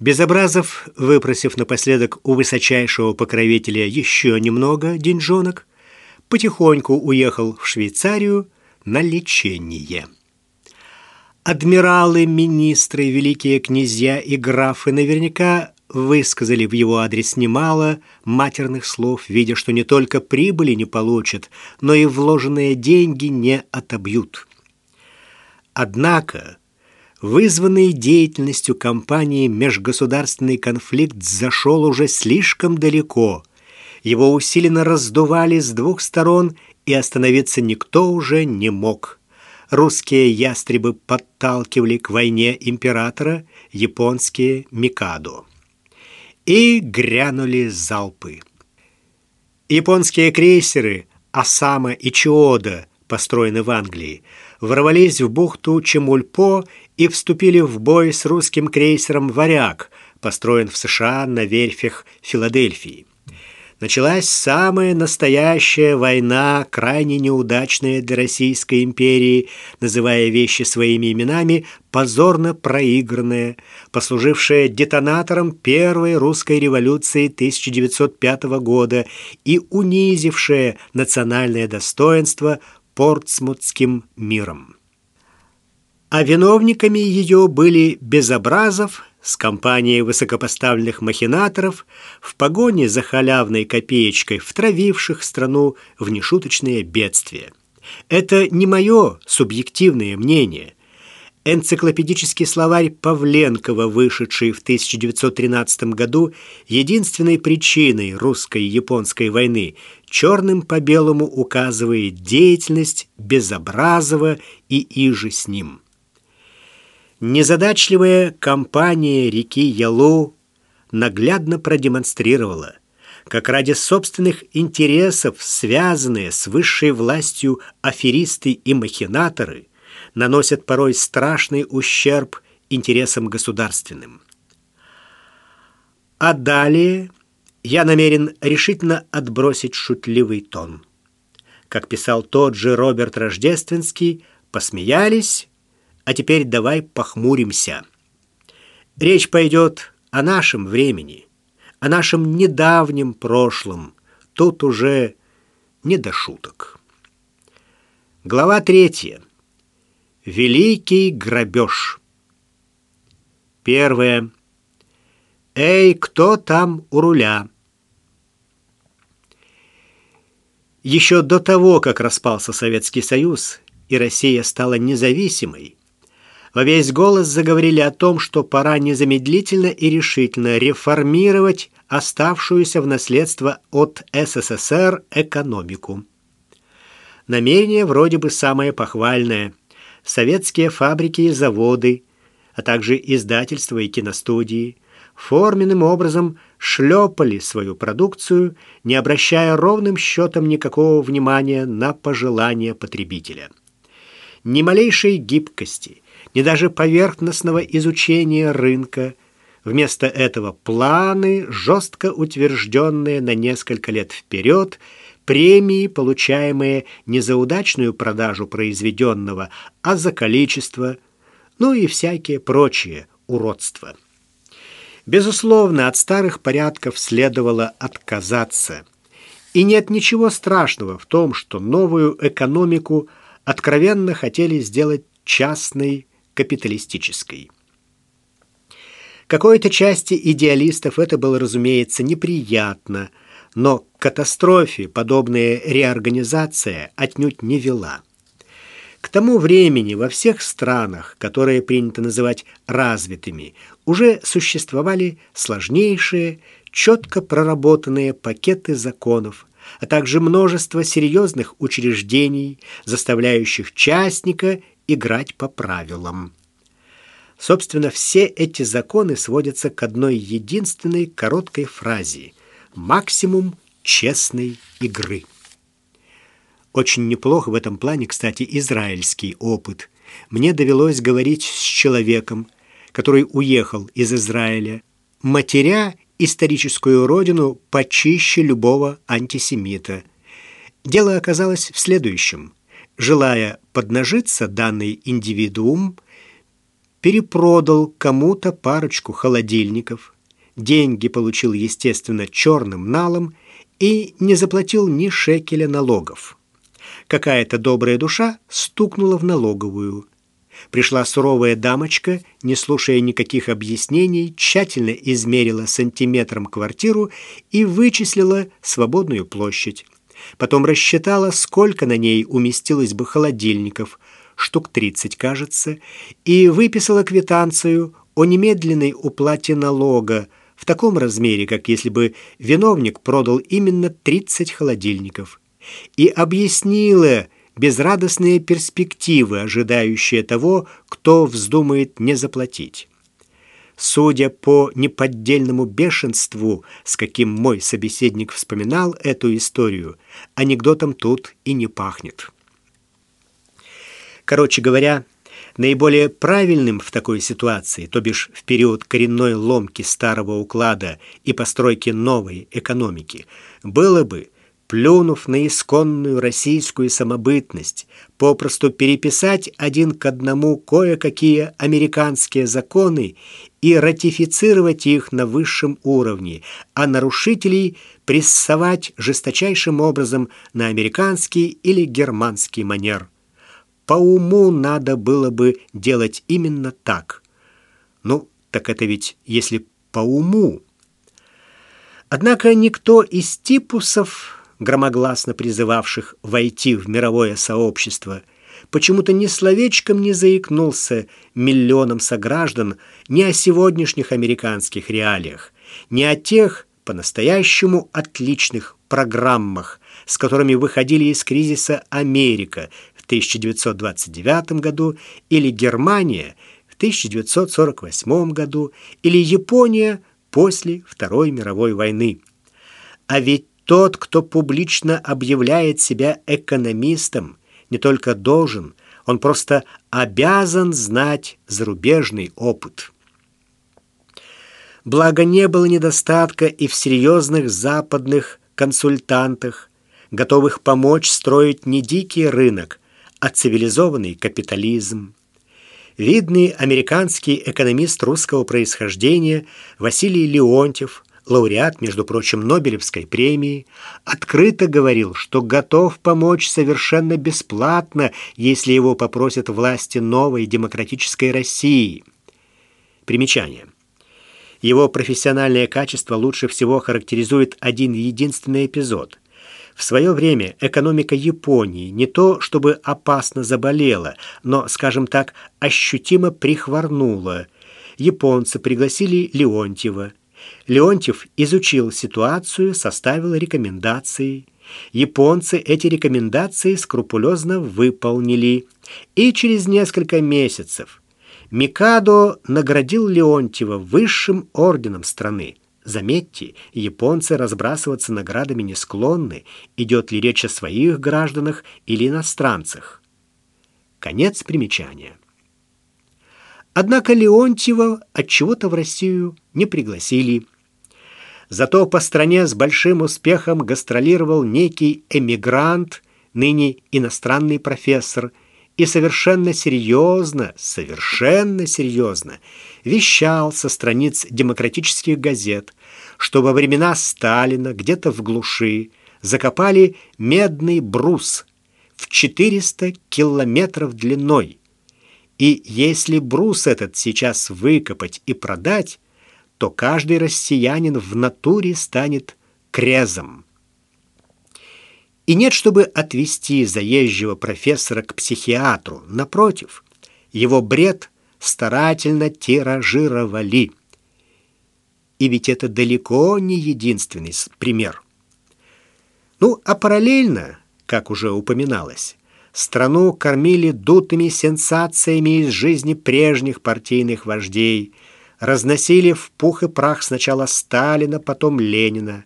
Безобразов, выпросив напоследок у высочайшего покровителя еще немного деньжонок, потихоньку уехал в Швейцарию на лечение. Адмиралы, министры, великие князья и графы наверняка высказали в его адрес немало матерных слов, видя, что не только прибыли не получат, но и вложенные деньги не отобьют. Однако вызванный деятельностью компании межгосударственный конфликт зашел уже слишком далеко. Его усиленно раздували с двух сторон, и остановиться никто уже не мог. Русские ястребы подталкивали к войне императора, японские — Микадо. И грянули залпы. Японские крейсеры «Осама» и «Чиода», построенные в Англии, ворвались в бухту Чемульпо и вступили в бой с русским крейсером «Варяг», построен в США на верфях Филадельфии. Началась самая настоящая война, крайне неудачная для Российской империи, называя вещи своими именами, позорно проигранная, послужившая детонатором первой русской революции 1905 года и унизившая национальное достоинство Портсмутским миром. А виновниками ее были Безобразов с компанией высокопоставленных махинаторов в погоне за халявной копеечкой, втравивших страну в нешуточные бедствия. Это не мое субъективное мнение. Энциклопедический словарь Павленкова, вышедший в 1913 году, единственной причиной русско-японской войны, черным по белому указывает деятельность Безобразова и иже с ним. Незадачливая компания реки Ялу наглядно продемонстрировала, как ради собственных интересов, связанные с высшей властью аферисты и махинаторы, наносят порой страшный ущерб интересам государственным. А далее я намерен решительно отбросить шутливый тон. Как писал тот же Роберт Рождественский, посмеялись, а теперь давай похмуримся. Речь пойдет о нашем времени, о нашем недавнем прошлом. Тут уже не до шуток. Глава третья. Великий грабеж. Первое. Эй, кто там у руля? Еще до того, как распался Советский Союз и Россия стала независимой, во весь голос заговорили о том, что пора незамедлительно и решительно реформировать оставшуюся в наследство от СССР экономику. Намерение вроде бы самое похвальное. Советские фабрики и заводы, а также издательства и киностудии форменным образом шлепали свою продукцию, не обращая ровным счетом никакого внимания на пожелания потребителя. Ни малейшей гибкости – ни даже поверхностного изучения рынка. Вместо этого планы, жестко утвержденные на несколько лет вперед, премии, получаемые не за удачную продажу произведенного, а за количество, ну и всякие прочие уродства. Безусловно, от старых порядков следовало отказаться. И нет ничего страшного в том, что новую экономику откровенно хотели сделать частной капиталистической. Какой-то части идеалистов это было, разумеется, неприятно, но к катастрофе подобная реорганизация отнюдь не вела. К тому времени во всех странах, которые принято называть развитыми, уже существовали сложнейшие, четко проработанные пакеты законов, а также множество серьезных учреждений, заставляющих частника играть по правилам. Собственно, все эти законы сводятся к одной единственной короткой фразе «максимум честной игры». Очень неплохо в этом плане, кстати, израильский опыт. Мне довелось говорить с человеком, который уехал из Израиля, матеря историческую родину почище любого антисемита. Дело оказалось в следующем – Желая поднажиться, данный индивидуум перепродал кому-то парочку холодильников, деньги получил, естественно, черным налом и не заплатил ни шекеля налогов. Какая-то добрая душа стукнула в налоговую. Пришла суровая дамочка, не слушая никаких объяснений, тщательно измерила сантиметром квартиру и вычислила свободную площадь. Потом рассчитала, сколько на ней уместилось бы холодильников, штук 30, кажется, и выписала квитанцию о немедленной уплате налога в таком размере, как если бы виновник продал именно 30 холодильников, и объяснила безрадостные перспективы, ожидающие того, кто вздумает не заплатить. Судя по неподдельному бешенству, с каким мой собеседник вспоминал эту историю, анекдотом тут и не пахнет. Короче говоря, наиболее правильным в такой ситуации, то бишь в период коренной ломки старого уклада и постройки новой экономики, было бы – плюнув на исконную российскую самобытность, попросту переписать один к одному кое-какие американские законы и ратифицировать их на высшем уровне, а нарушителей прессовать жесточайшим образом на американский или германский манер. По уму надо было бы делать именно так. Ну, так это ведь если по уму. Однако никто из типусов громогласно призывавших войти в мировое сообщество, почему-то ни словечком не заикнулся миллионам сограждан ни о сегодняшних американских реалиях, ни о тех по-настоящему отличных программах, с которыми выходили из кризиса Америка в 1929 году или Германия в 1948 году или Япония после Второй мировой войны. А ведь тот, кто публично объявляет себя экономистом, не только должен, он просто обязан знать зарубежный опыт. Благо не было недостатка и в серьезных западных консультантах, готовых помочь строить не дикий рынок, а цивилизованный капитализм. Видный американский экономист русского происхождения Василий Леонтьев лауреат, между прочим, Нобелевской премии, открыто говорил, что готов помочь совершенно бесплатно, если его попросят власти новой демократической России. Примечание. Его профессиональное качество лучше всего характеризует один единственный эпизод. В свое время экономика Японии не то чтобы опасно заболела, но, скажем так, ощутимо прихворнула. Японцы пригласили Леонтьева – Леонтьев изучил ситуацию, составил рекомендации. Японцы эти рекомендации скрупулезно выполнили. И через несколько месяцев Микадо наградил Леонтьева высшим орденом страны. Заметьте, японцы разбрасываться наградами не склонны, идет ли речь о своих гражданах или иностранцах. Конец примечания. Однако Леонтьева от чего-то в Россию не пригласили. Зато по стране с большим успехом гастролировал некий эмигрант, ныне иностранный профессор, и совершенно серьезно, совершенно серьезно вещал со страниц демократических газет, что во времена Сталина где-то в глуши закопали медный брус в 400 километров длиной, и если брус этот сейчас выкопать и продать, то каждый россиянин в натуре станет крезом. И нет, чтобы отвести заезжего профессора к психиатру. Напротив, его бред старательно тиражировали. И ведь это далеко не единственный пример. Ну, а параллельно, как уже упоминалось, Страну кормили дутыми сенсациями из жизни прежних партийных вождей, разносили в пух и прах сначала Сталина, потом Ленина.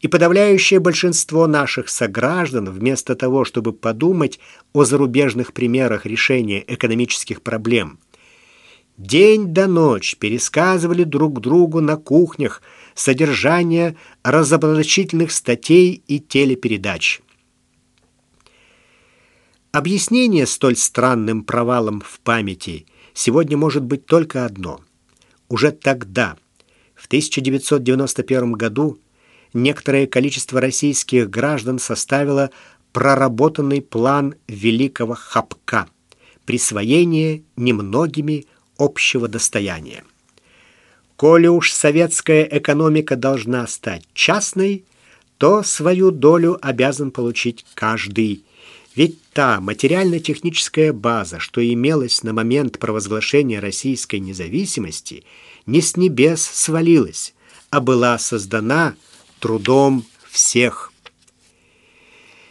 И подавляющее большинство наших сограждан, вместо того, чтобы подумать о зарубежных примерах решения экономических проблем, день до ночь пересказывали друг другу на кухнях содержание разоблачительных статей и телепередач. Объяснение столь странным провалом в памяти сегодня может быть только одно. Уже тогда, в 1991 году, некоторое количество российских граждан составило проработанный план великого хапка – присвоение немногими общего достояния. Коли уж советская экономика должна стать частной, то свою долю обязан получить каждый. Ведь та материально-техническая база, что имелась на момент провозглашения российской независимости, не с небес свалилась, а была создана трудом всех.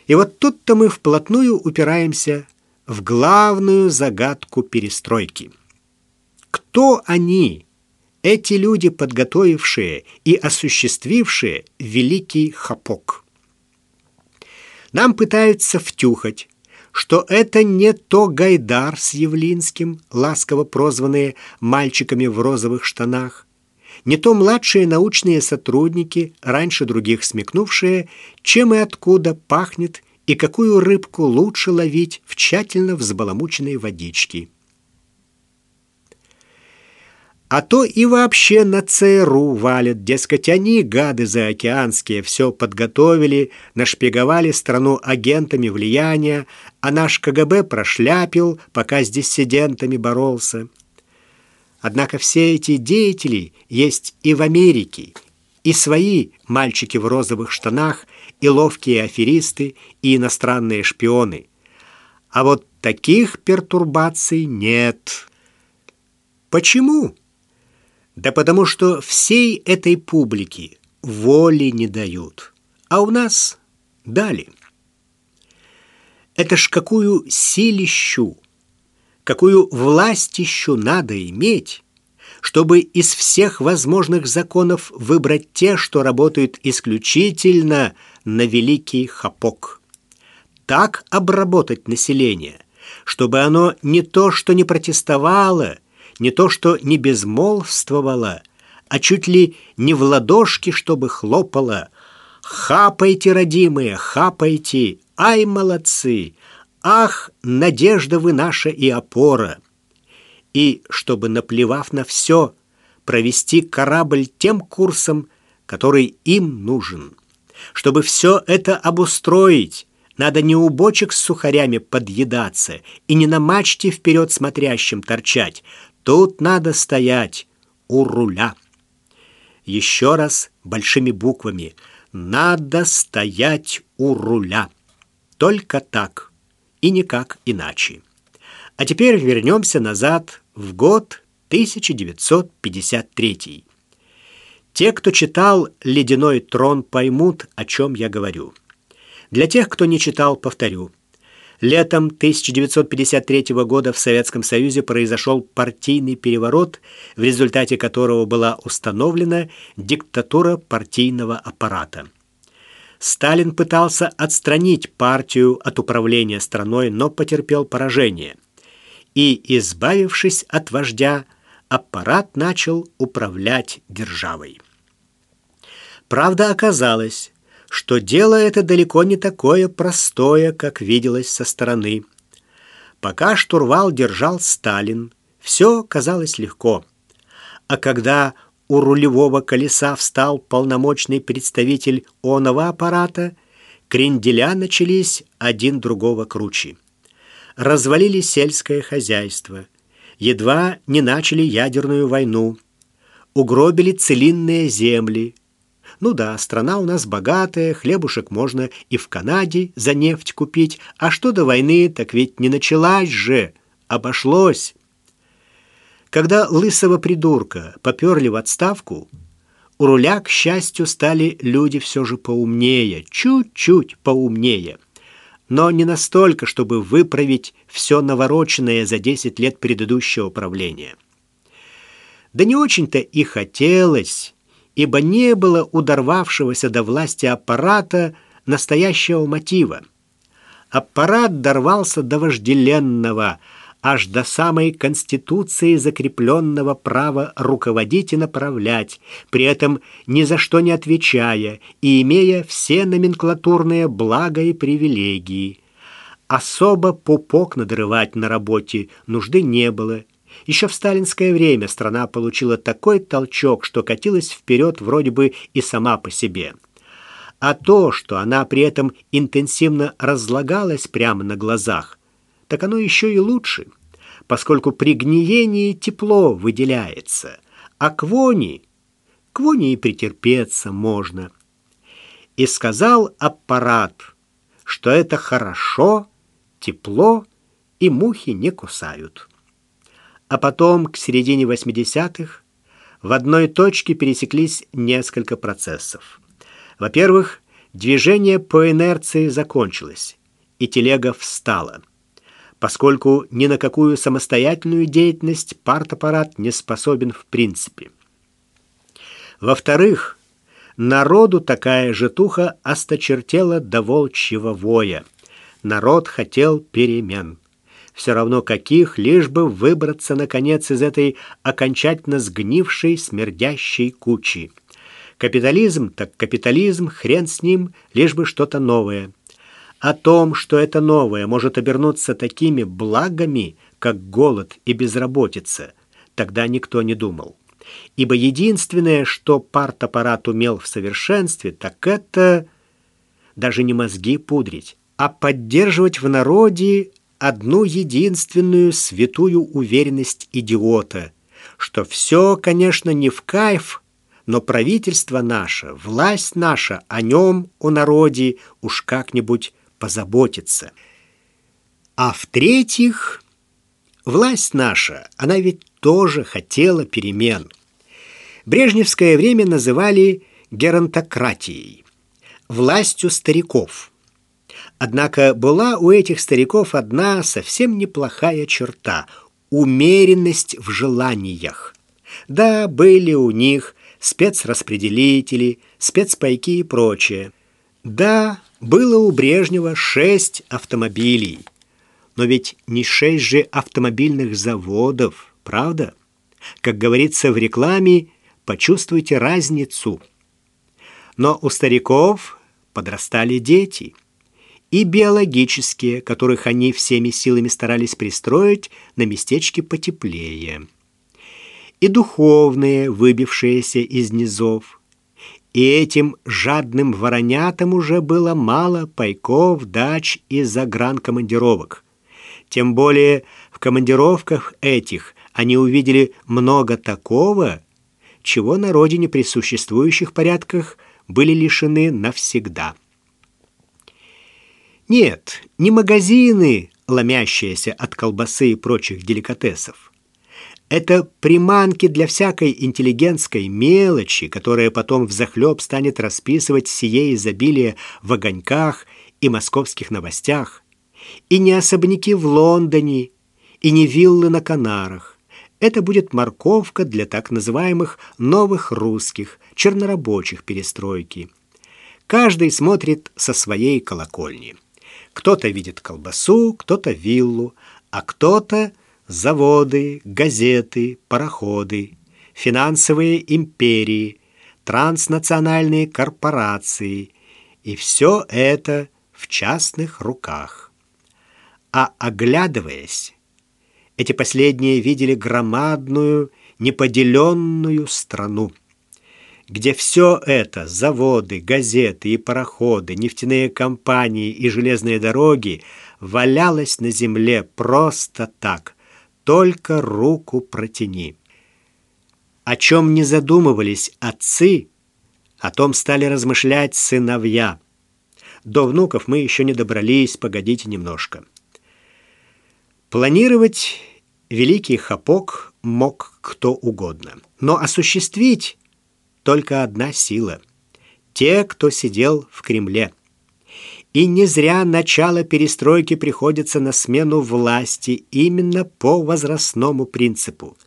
И вот тут-то мы вплотную упираемся в главную загадку перестройки. Кто они, эти люди, подготовившие и осуществившие великий хапок? Нам пытаются втюхать, что это не то Гайдар с Явлинским, ласково прозванные «мальчиками в розовых штанах», не то младшие научные сотрудники, раньше других смекнувшие, чем и откуда пахнет и какую рыбку лучше ловить в тщательно взбаламученной водичке. А то и вообще на ЦРУ валят, дескать, они, гады заокеанские, все подготовили, нашпиговали страну агентами влияния, а наш КГБ прошляпил, пока с диссидентами боролся. Однако все эти деятели есть и в Америке, и свои мальчики в розовых штанах, и ловкие аферисты, и иностранные шпионы. А вот таких пертурбаций нет. Почему? Да потому что всей этой публике воли не дают, а у нас дали. Это ж какую силищу какую власть еще надо иметь, чтобы из всех возможных законов выбрать те, что работают исключительно на великий хапок. Так обработать население, чтобы оно не то, что не протестовало, не то, что не безмолвствовало, а чуть ли не в ладошки, чтобы хлопало. «Хапайте, родимые, хапайте! Ай, молодцы! «Ах, надежда вы наша и опора!» И, чтобы, наплевав на все, провести корабль тем курсом, который им нужен. Чтобы все это обустроить, надо не у бочек с сухарями подъедаться и не на мачте вперед смотрящим торчать. Тут надо стоять у руля. Еще раз большими буквами. Надо стоять у руля. Только так и никак иначе. А теперь вернемся назад в год 1953. Те, кто читал «Ледяной трон», поймут, о чем я говорю. Для тех, кто не читал, повторю. Летом 1953 года в Советском Союзе произошел партийный переворот, в результате которого была установлена диктатура партийного аппарата. Сталин пытался отстранить партию от управления страной, но потерпел поражение. И, избавившись от вождя, аппарат начал управлять державой. Правда оказалось, что дело это далеко не такое простое, как виделось со стороны. Пока штурвал держал Сталин, все казалось легко. А когда у рулевого колеса встал полномочный представитель оного аппарата, кренделя начались один другого круче. Развалили сельское хозяйство, едва не начали ядерную войну, угробили целинные земли. Ну да, страна у нас богатая, хлебушек можно и в Канаде за нефть купить, а что до войны, так ведь не началась же, обошлось. Когда лысого придурка поперли в отставку, у руля, к счастью, стали люди все же поумнее, чуть-чуть поумнее. Но не настолько, чтобы выправить все навороченное за 10 лет предыдущего правления. Да не очень-то и хотелось, ибо не было у дорвавшегося до власти аппарата настоящего мотива. Аппарат дорвался до вожделенного – аж до самой Конституции закрепленного права руководить и направлять, при этом ни за что не отвечая и имея все номенклатурные блага и привилегии. Особо пупок надрывать на работе нужды не было, Еще в сталинское время страна получила такой толчок, что катилась вперед вроде бы и сама по себе. А то, что она при этом интенсивно разлагалась прямо на глазах, так оно еще и лучше, поскольку при гниении тепло выделяется, а к вони, к вони и претерпеться можно. И сказал аппарат, что это хорошо, тепло и мухи не кусают. А потом, к середине 80-х, в одной точке пересеклись несколько процессов. Во-первых, движение по инерции закончилось, и телега встала, поскольку ни на какую самостоятельную деятельность партаппарат не способен в принципе. Во-вторых, народу такая житуха осточертела до волчьего воя. Народ хотел перемен все равно каких, лишь бы выбраться, наконец, из этой окончательно сгнившей, смердящей кучи. Капитализм так капитализм, хрен с ним, лишь бы что-то новое. О том, что это новое может обернуться такими благами, как голод и безработица, тогда никто не думал. Ибо единственное, что партаппарат умел в совершенстве, так это даже не мозги пудрить, а поддерживать в народе одну единственную святую уверенность идиота, что все, конечно, не в кайф, но правительство наше, власть наша о нем, о народе, уж как-нибудь позаботится. А в-третьих, власть наша, она ведь тоже хотела перемен. Брежневское время называли геронтократией, властью стариков – Однако была у этих стариков одна совсем неплохая черта – умеренность в желаниях. Да, были у них спецраспределители, спецпайки и прочее. Да, было у Брежнева шесть автомобилей. Но ведь не шесть же автомобильных заводов, правда? Как говорится в рекламе, почувствуйте разницу. Но у стариков подрастали дети – и биологические, которых они всеми силами старались пристроить на местечке потеплее, и духовные, выбившиеся из низов. И этим жадным воронятам уже было мало пайков, дач и загранкомандировок. Тем более в командировках этих они увидели много такого, чего на родине при существующих порядках были лишены навсегда. Нет, не магазины, ломящиеся от колбасы и прочих деликатесов. Это приманки для всякой интеллигентской мелочи, которая потом взахлеб станет расписывать сие изобилие в огоньках и московских новостях. И не особняки в Лондоне, и не виллы на Канарах. Это будет морковка для так называемых новых русских, чернорабочих перестройки. Каждый смотрит со своей колокольни. Кто-то видит колбасу, кто-то виллу, а кто-то заводы, газеты, пароходы, финансовые империи, транснациональные корпорации. И все это в частных руках. А оглядываясь, эти последние видели громадную, неподеленную страну где все это – заводы, газеты и пароходы, нефтяные компании и железные дороги – валялось на земле просто так, только руку протяни. О чем не задумывались отцы, о том стали размышлять сыновья. До внуков мы еще не добрались, погодите немножко. Планировать великий хапок мог кто угодно, но осуществить только одна сила – те, кто сидел в Кремле. И не зря начало перестройки приходится на смену власти именно по возрастному принципу.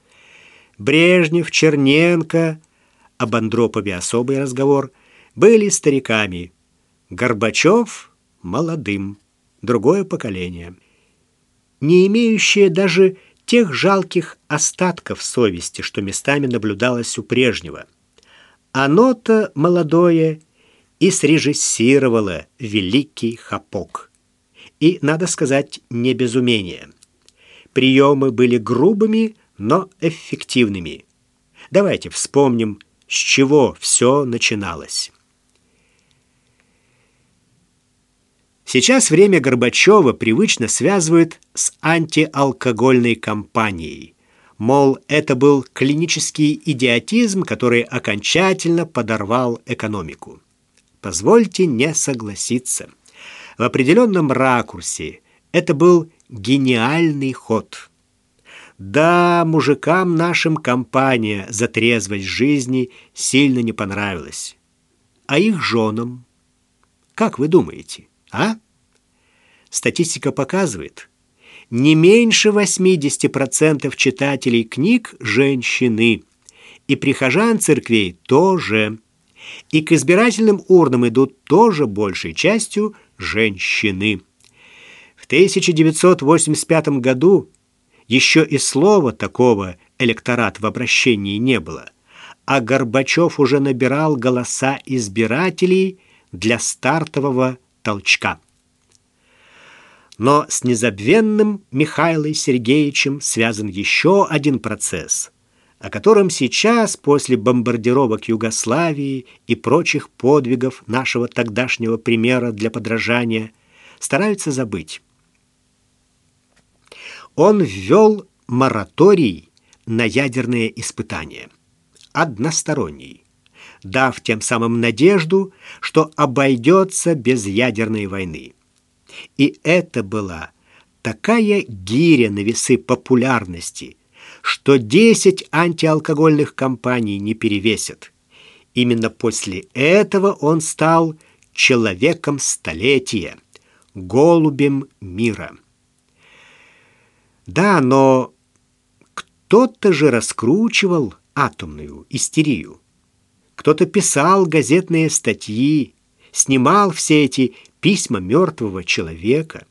Брежнев, Черненко, об Андропове особый разговор, были стариками. Горбачев – молодым, другое поколение. Не имеющее даже тех жалких остатков совести, что местами наблюдалось у прежнего – оно-то молодое и срежиссировало великий хапок. И, надо сказать, не без умения. Приемы были грубыми, но эффективными. Давайте вспомним, с чего все начиналось. Сейчас время Горбачева привычно связывают с антиалкогольной кампанией. Мол, это был клинический идиотизм, который окончательно подорвал экономику. Позвольте не согласиться. В определенном ракурсе это был гениальный ход. Да, мужикам нашим компания за трезвость жизни сильно не понравилась. А их женам? Как вы думаете, а? Статистика показывает, не меньше 80% читателей книг – женщины, и прихожан церквей тоже. И к избирательным урнам идут тоже большей частью женщины. В 1985 году еще и слова такого электорат в обращении не было, а Горбачев уже набирал голоса избирателей для стартового толчка. Но с незабвенным Михаилом Сергеевичем связан еще один процесс, о котором сейчас, после бомбардировок Югославии и прочих подвигов нашего тогдашнего примера для подражания, стараются забыть. Он ввел мораторий на ядерные испытания, односторонний, дав тем самым надежду, что обойдется без ядерной войны. И это была такая гиря на весы популярности, что 10 антиалкогольных компаний не перевесят. Именно после этого он стал человеком столетия, голубем мира. Да, но кто-то же раскручивал атомную истерию. Кто-то писал газетные статьи, снимал все эти письма мертвого человека,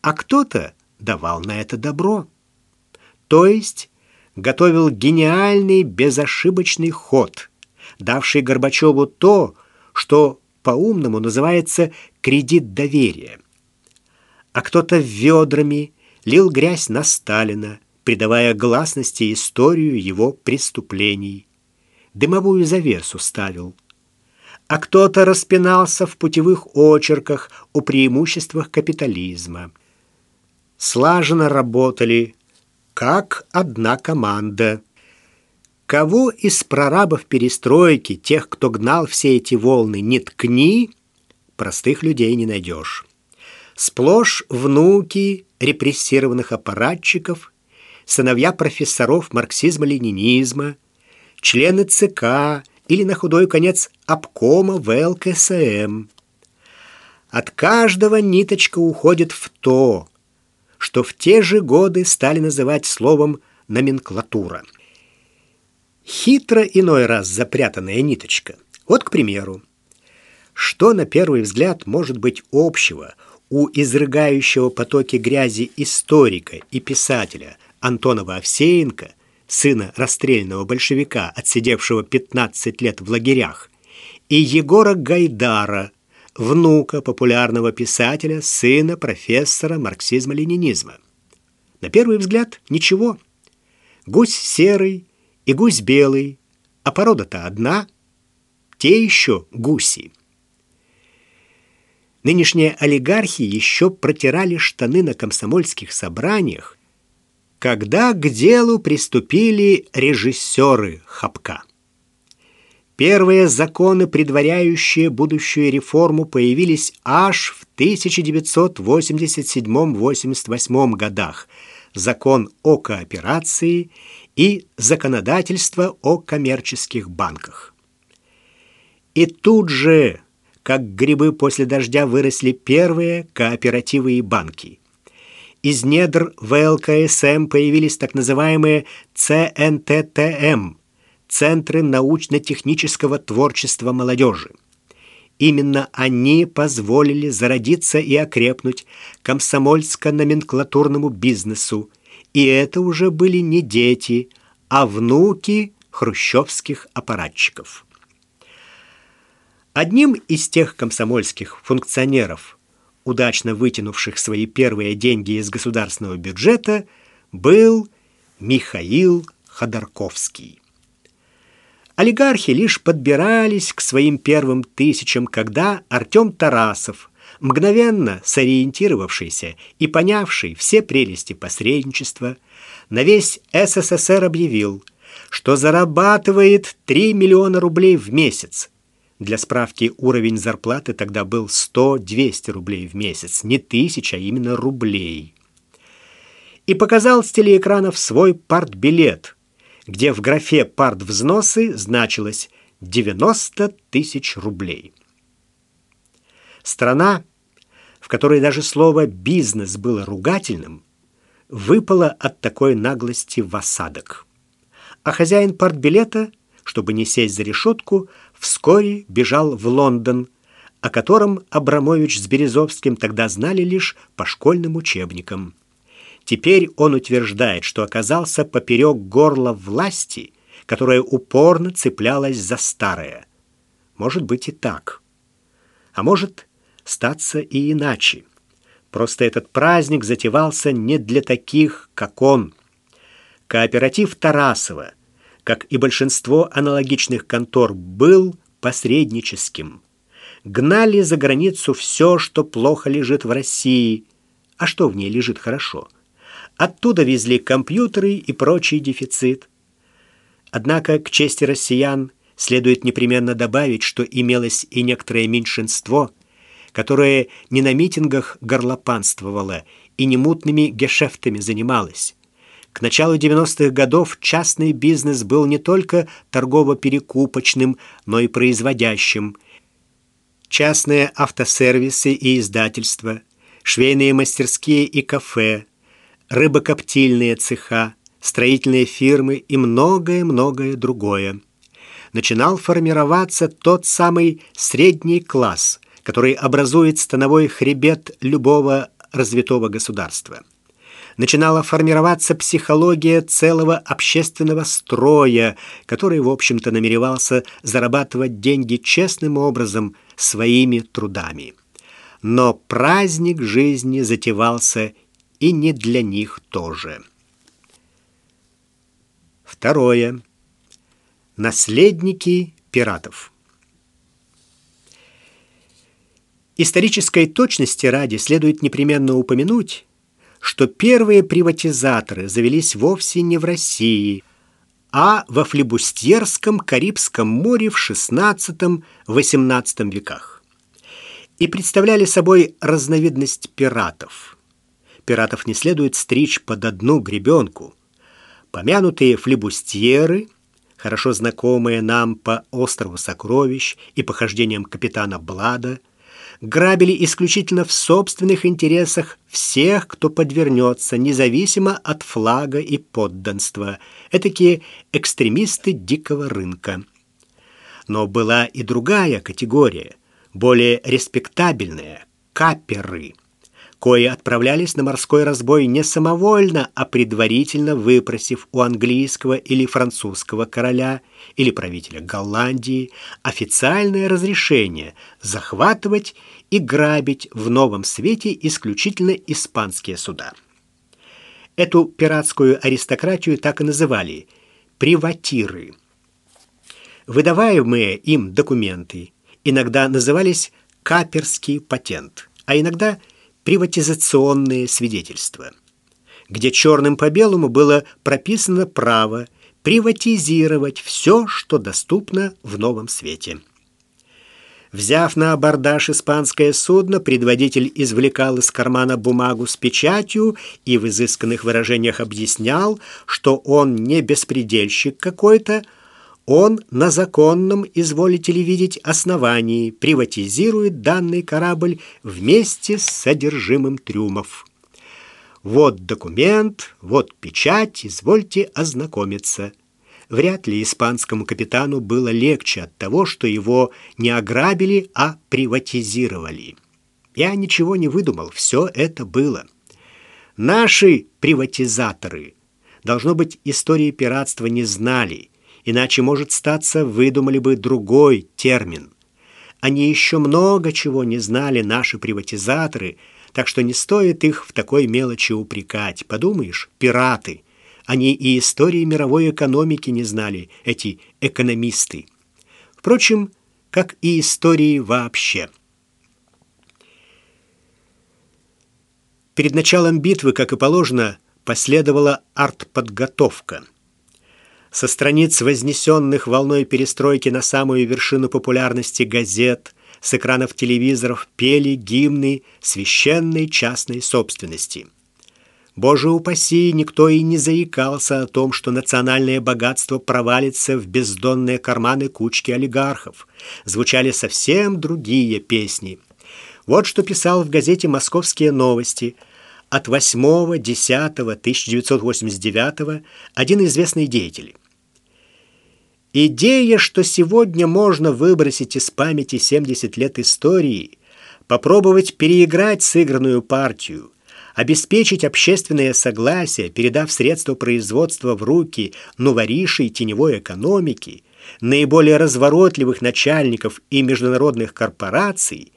а кто-то давал на это добро. То есть готовил гениальный безошибочный ход, давший Горбачеву то, что по-умному называется кредит доверия. А кто-то ведрами лил грязь на Сталина, придавая гласности историю его преступлений. Дымовую завесу ставил – а кто-то распинался в путевых очерках о преимуществах капитализма. Слаженно работали, как одна команда. Кого из прорабов перестройки, тех, кто гнал все эти волны, не ткни, простых людей не найдешь. Сплошь внуки репрессированных аппаратчиков, сыновья профессоров марксизма-ленинизма, члены ЦК или на худой конец обкома ВЛКСМ. От каждого ниточка уходит в то, что в те же годы стали называть словом «номенклатура». Хитро иной раз запрятанная ниточка. Вот, к примеру, что на первый взгляд может быть общего у изрыгающего потоки грязи историка и писателя Антонова Овсеенко сына расстрельного большевика, отсидевшего 15 лет в лагерях, и Егора Гайдара, внука популярного писателя, сына профессора марксизма-ленинизма. На первый взгляд ничего. Гусь серый и гусь белый, а порода-то одна. Те еще гуси. Нынешние олигархи еще протирали штаны на комсомольских собраниях, когда к делу приступили режиссеры Хапка. Первые законы, предваряющие будущую реформу, появились аж в 1987-88 годах. Закон о кооперации и законодательство о коммерческих банках. И тут же, как грибы после дождя, выросли первые кооперативы и банки – из недр ВЛКСМ появились так называемые ЦНТТМ – Центры научно-технического творчества молодежи. Именно они позволили зародиться и окрепнуть комсомольско-номенклатурному бизнесу, и это уже были не дети, а внуки хрущевских аппаратчиков. Одним из тех комсомольских функционеров – удачно вытянувших свои первые деньги из государственного бюджета, был Михаил Ходорковский. Олигархи лишь подбирались к своим первым тысячам, когда Артем Тарасов, мгновенно сориентировавшийся и понявший все прелести посредничества, на весь СССР объявил, что зарабатывает 3 миллиона рублей в месяц. Для справки, уровень зарплаты тогда был 100-200 рублей в месяц, не тысяч, а именно рублей. И показал с телеэкранов свой партбилет – где в графе «Партвзносы» значилось 90 тысяч рублей. Страна, в которой даже слово «бизнес» было ругательным, выпала от такой наглости в осадок. А хозяин партбилета, чтобы не сесть за решетку, вскоре бежал в Лондон, о котором Абрамович с Березовским тогда знали лишь по школьным учебникам. Теперь он утверждает, что оказался поперек горла власти, которая упорно цеплялась за старое. Может быть и так. А может статься и иначе. Просто этот праздник затевался не для таких, как он. Кооператив Тарасова, как и большинство аналогичных контор, был посредническим. Гнали за границу все, что плохо лежит в России. А что в ней лежит хорошо – Оттуда везли компьютеры и прочий дефицит. Однако, к чести россиян, следует непременно добавить, что имелось и некоторое меньшинство, которое не на митингах горлопанствовало и не мутными гешефтами занималось. К началу 90-х годов частный бизнес был не только торгово-перекупочным, но и производящим. Частные автосервисы и издательства, швейные мастерские и кафе, рыбокоптильные цеха, строительные фирмы и многое-многое другое. Начинал формироваться тот самый средний класс, который образует становой хребет любого развитого государства. Начинала формироваться психология целого общественного строя, который, в общем-то, намеревался зарабатывать деньги честным образом своими трудами. Но праздник жизни затевался и не для них тоже. Второе. Наследники пиратов. Исторической точности ради следует непременно упомянуть, что первые приватизаторы завелись вовсе не в России, а во флебустьерском Карибском море в XVI-XVIII веках и представляли собой разновидность пиратов – пиратов не следует стричь под одну гребенку. Помянутые флебустьеры, хорошо знакомые нам по острову Сокровищ и похождениям капитана Блада, грабили исключительно в собственных интересах всех, кто подвернется, независимо от флага и подданства, этакие экстремисты дикого рынка. Но была и другая категория, более респектабельная – каперы – кои отправлялись на морской разбой не самовольно, а предварительно выпросив у английского или французского короля или правителя Голландии официальное разрешение захватывать и грабить в новом свете исключительно испанские суда. Эту пиратскую аристократию так и называли «приватиры». Выдаваемые им документы иногда назывались «каперский патент», а иногда – приватизационные свидетельства, где черным по белому было прописано право приватизировать все, что доступно в новом свете. Взяв на абордаж испанское судно, предводитель извлекал из кармана бумагу с печатью и в изысканных выражениях объяснял, что он не беспредельщик какой-то, он на законном, изволите ли видеть, основании приватизирует данный корабль вместе с содержимым трюмов. Вот документ, вот печать, извольте ознакомиться. Вряд ли испанскому капитану было легче от того, что его не ограбили, а приватизировали. Я ничего не выдумал, все это было. Наши приватизаторы, должно быть, истории пиратства не знали – Иначе, может статься, выдумали бы другой термин. Они еще много чего не знали, наши приватизаторы, так что не стоит их в такой мелочи упрекать. Подумаешь, пираты. Они и истории мировой экономики не знали, эти экономисты. Впрочем, как и истории вообще. Перед началом битвы, как и положено, последовала артподготовка. Со страниц вознесенных волной перестройки на самую вершину популярности газет, с экранов телевизоров пели гимны священной частной собственности. Боже упаси, никто и не заикался о том, что национальное богатство провалится в бездонные карманы кучки олигархов. Звучали совсем другие песни. Вот что писал в газете «Московские новости» от 8.10.1989 один известный деятель. Идея, что сегодня можно выбросить из памяти 70 лет истории, попробовать переиграть сыгранную партию – обеспечить общественное согласие, передав средства производства в руки новоришей теневой экономики, наиболее разворотливых начальников и международных корпораций,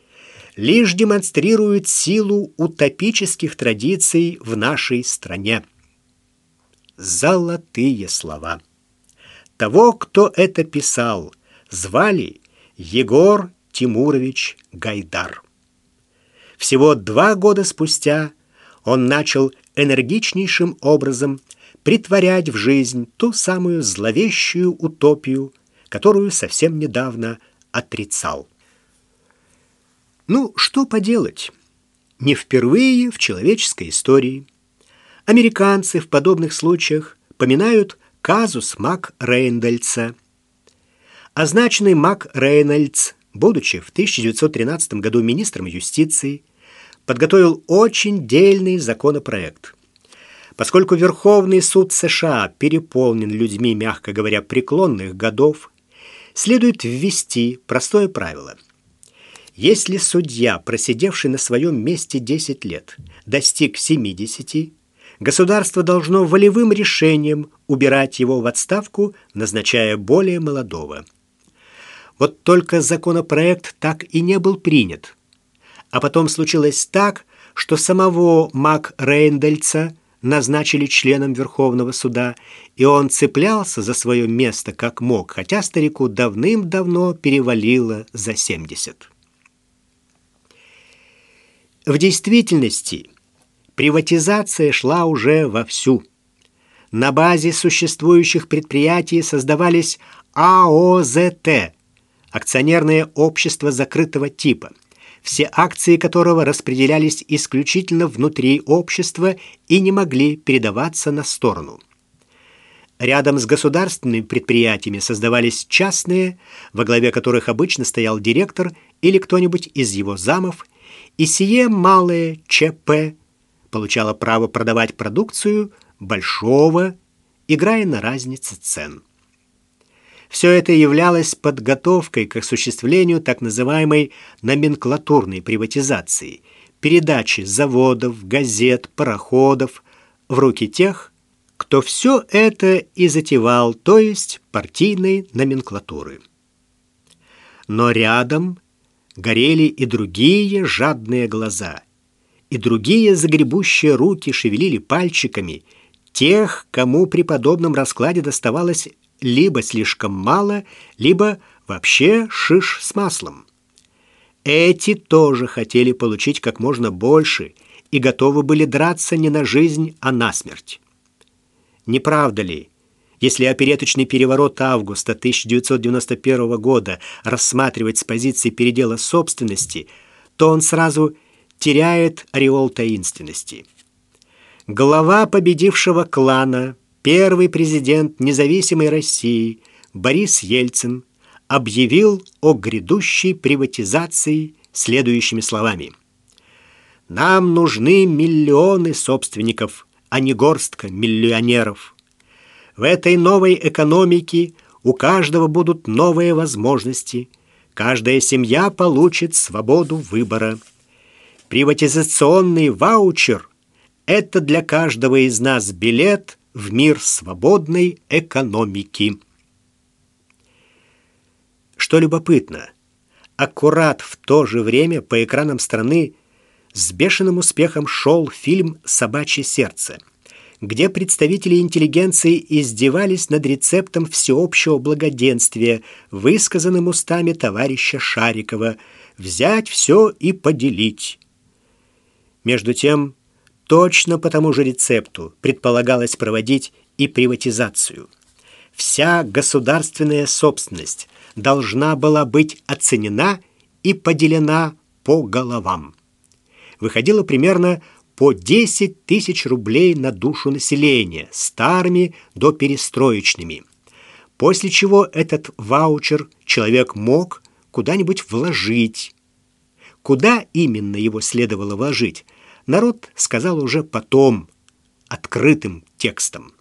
лишь демонстрирует силу утопических традиций в нашей стране. Золотые слова. Того, кто это писал, звали Егор Тимурович Гайдар. Всего два года спустя он начал энергичнейшим образом притворять в жизнь ту самую зловещую утопию, которую совсем недавно отрицал. Ну, что поделать? Не впервые в человеческой истории. Американцы в подобных случаях поминают казус Мак Рейндельца. Означенный Мак Рейнольдс, будучи в 1913 году министром юстиции, подготовил очень дельный законопроект. Поскольку Верховный суд США переполнен людьми, мягко говоря, преклонных годов, следует ввести простое правило. Если судья, просидевший на своем месте 10 лет, достиг 70, государство должно волевым решением убирать его в отставку, назначая более молодого. Вот только законопроект так и не был принят – а потом случилось так, что самого Мак Рейндельца назначили членом Верховного суда, и он цеплялся за свое место как мог, хотя старику давным-давно перевалило за 70. В действительности приватизация шла уже вовсю. На базе существующих предприятий создавались АОЗТ – акционерное общество закрытого типа – все акции которого распределялись исключительно внутри общества и не могли передаваться на сторону. Рядом с государственными предприятиями создавались частные, во главе которых обычно стоял директор или кто-нибудь из его замов, и сие малое ЧП получало право продавать продукцию большого, играя на разнице цен. Все это являлось подготовкой к осуществлению так называемой номенклатурной приватизации, передачи заводов, газет, пароходов в руки тех, кто все это и затевал, то есть партийной номенклатуры. Но рядом горели и другие жадные глаза, и другие загребущие руки шевелили пальчиками тех, кому при подобном раскладе доставалось либо слишком мало, либо вообще шиш с маслом. Эти тоже хотели получить как можно больше и готовы были драться не на жизнь, а на смерть. Не правда ли, если опереточный переворот августа 1991 года рассматривать с позиции передела собственности, то он сразу теряет ореол таинственности. Глава победившего клана – первый президент независимой России Борис Ельцин объявил о грядущей приватизации следующими словами. «Нам нужны миллионы собственников, а не горстка миллионеров. В этой новой экономике у каждого будут новые возможности, каждая семья получит свободу выбора. Приватизационный ваучер – это для каждого из нас билет – в мир свободной экономики. Что любопытно, аккурат в то же время по экранам страны с бешеным успехом шел фильм «Собачье сердце», где представители интеллигенции издевались над рецептом всеобщего благоденствия, высказанным устами товарища Шарикова «взять все и поделить». Между тем, точно по тому же рецепту предполагалось проводить и приватизацию. Вся государственная собственность должна была быть оценена и поделена по головам. Выходило примерно по 10 тысяч рублей на душу населения, старыми до перестроечными. После чего этот ваучер человек мог куда-нибудь вложить. Куда именно его следовало вложить, народ сказал уже потом, открытым текстом.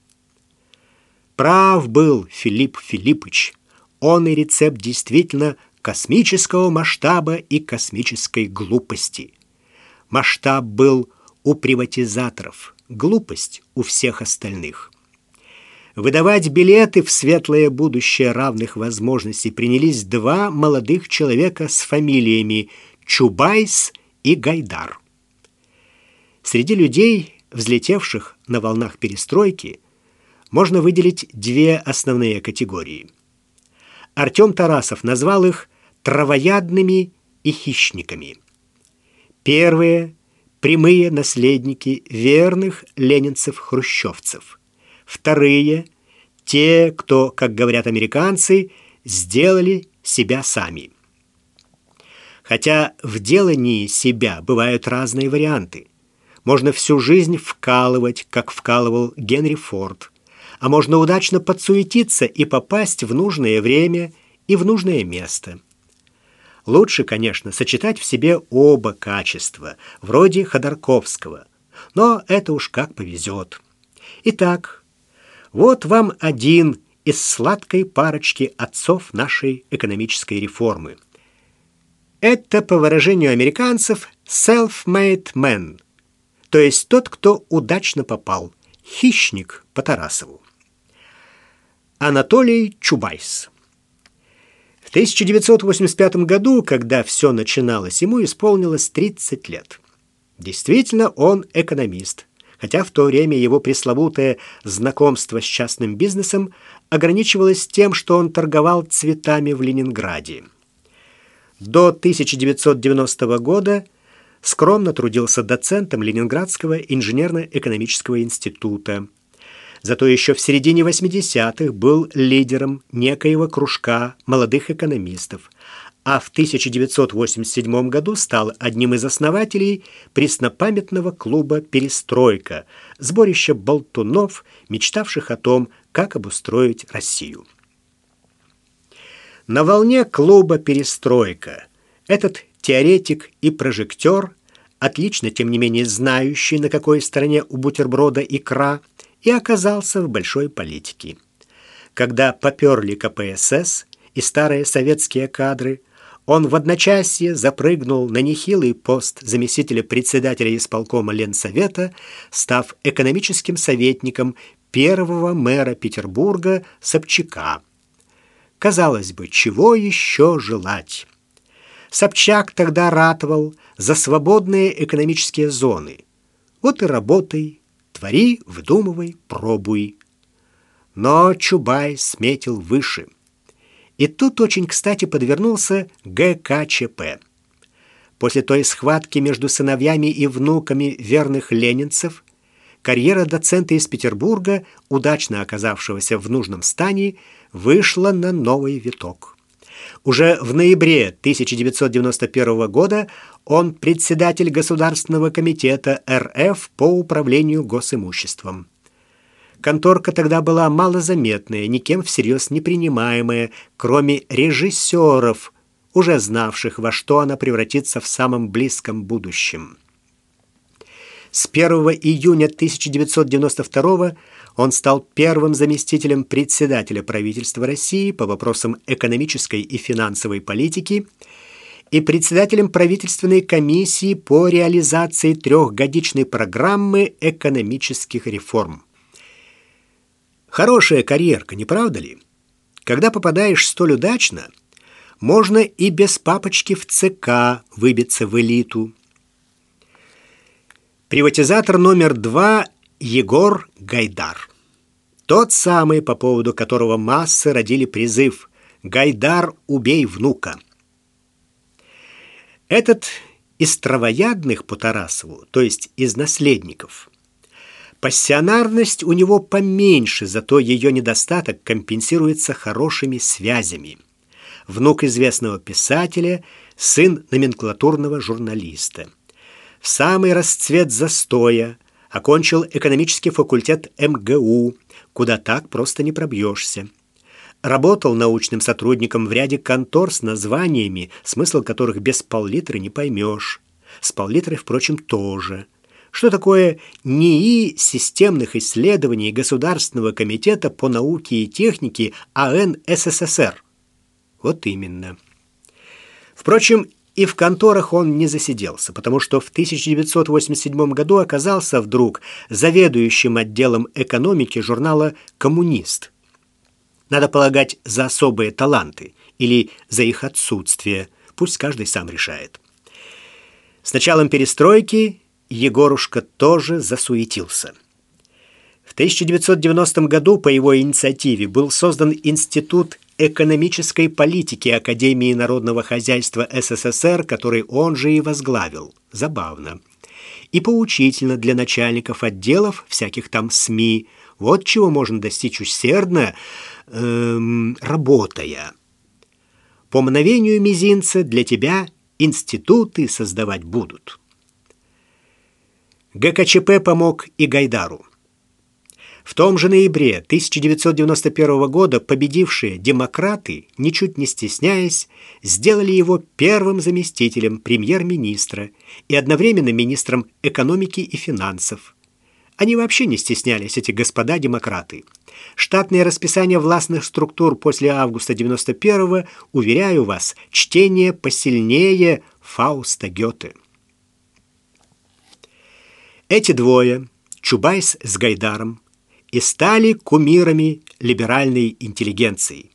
Прав был Филипп Филиппович. Он и рецепт действительно космического масштаба и космической глупости. Масштаб был у приватизаторов, глупость у всех остальных. Выдавать билеты в светлое будущее равных возможностей принялись два молодых человека с фамилиями Чубайс и Гайдар. Среди людей, взлетевших на волнах перестройки, можно выделить две основные категории. Артем Тарасов назвал их травоядными и хищниками. Первые прямые наследники верных ленинцев-хрущевцев. Вторые – те, кто, как говорят американцы, сделали себя сами. Хотя в делании себя бывают разные варианты. Можно всю жизнь вкалывать, как вкалывал Генри Форд, а можно удачно подсуетиться и попасть в нужное время и в нужное место – Лучше, конечно, сочетать в себе оба качества, вроде Ходорковского. Но это уж как повезет. Итак, вот вам один из сладкой парочки отцов нашей экономической реформы. Это, по выражению американцев, self-made man, то есть тот, кто удачно попал, хищник по Тарасову. Анатолий Чубайс в 1985 году, когда все начиналось, ему исполнилось 30 лет. Действительно, он экономист, хотя в то время его пресловутое знакомство с частным бизнесом ограничивалось тем, что он торговал цветами в Ленинграде. До 1990 года скромно трудился доцентом Ленинградского инженерно-экономического института – Зато еще в середине 80-х был лидером некоего кружка молодых экономистов, а в 1987 году стал одним из основателей преснопамятного клуба «Перестройка», сборища болтунов, мечтавших о том, как обустроить Россию. На волне клуба «Перестройка» этот теоретик и прожектор, отлично, тем не менее, знающий, на какой стороне у бутерброда икра, и оказался в большой политике. Когда поперли КПСС и старые советские кадры, он в одночасье запрыгнул на нехилый пост заместителя председателя исполкома Ленсовета, став экономическим советником первого мэра Петербурга Собчака. Казалось бы, чего еще желать? Собчак тогда ратовал за свободные экономические зоны. Вот и работай, Твори, выдумывай, пробуй. Но Чубай сметил выше. И тут очень кстати подвернулся ГКЧП. После той схватки между сыновьями и внуками верных ленинцев карьера доцента из Петербурга, удачно оказавшегося в нужном стане, вышла на новый виток. Уже в ноябре 1991 года он председатель Государственного комитета РФ по управлению госимуществом. Конторка тогда была малозаметная, никем всерьез не принимаемая, кроме режиссеров, уже знавших, во что она превратится в самом близком будущем. С 1 июня 1992 он стал первым заместителем председателя правительства России по вопросам экономической и финансовой политики и председателем правительственной комиссии по реализации трехгодичной программы экономических реформ. Хорошая карьерка, не правда ли? Когда попадаешь столь удачно, можно и без папочки в ЦК выбиться в элиту. Приватизатор номер два Егор Гайдар. Тот самый, по поводу которого массы родили призыв «Гайдар, убей внука». Этот из травоядных по Тарасову, то есть из наследников. Пассионарность у него поменьше, зато ее недостаток компенсируется хорошими связями. Внук известного писателя, сын номенклатурного журналиста. В самый расцвет застоя окончил экономический факультет МГУ, куда так просто не пробьешься. Работал научным сотрудником в ряде контор с названиями, смысл которых без пол-литра не поймешь. С пол-литрой, впрочем, тоже. Что такое НИИ системных исследований Государственного комитета по науке и технике АН СССР? Вот именно. Впрочем, и в конторах он не засиделся, потому что в 1987 году оказался вдруг заведующим отделом экономики журнала «Коммунист». Надо полагать, за особые таланты или за их отсутствие. Пусть каждый сам решает. С началом перестройки Егорушка тоже засуетился. В 1990 году по его инициативе был создан Институт экономической политики Академии народного хозяйства СССР, который он же и возглавил. Забавно. И поучительно для начальников отделов всяких там СМИ. Вот чего можно достичь усердно, эм, работая. По мгновению мизинца для тебя институты создавать будут. ГКЧП помог и Гайдару. В том же ноябре 1991 года победившие демократы, ничуть не стесняясь, сделали его первым заместителем премьер-министра и одновременно министром экономики и финансов. Они вообще не стеснялись, эти господа демократы. Штатное расписание властных структур после августа 91-го, уверяю вас, чтение посильнее Фауста Гёте. Эти двое, Чубайс с Гайдаром, и стали кумирами либеральной интеллигенции.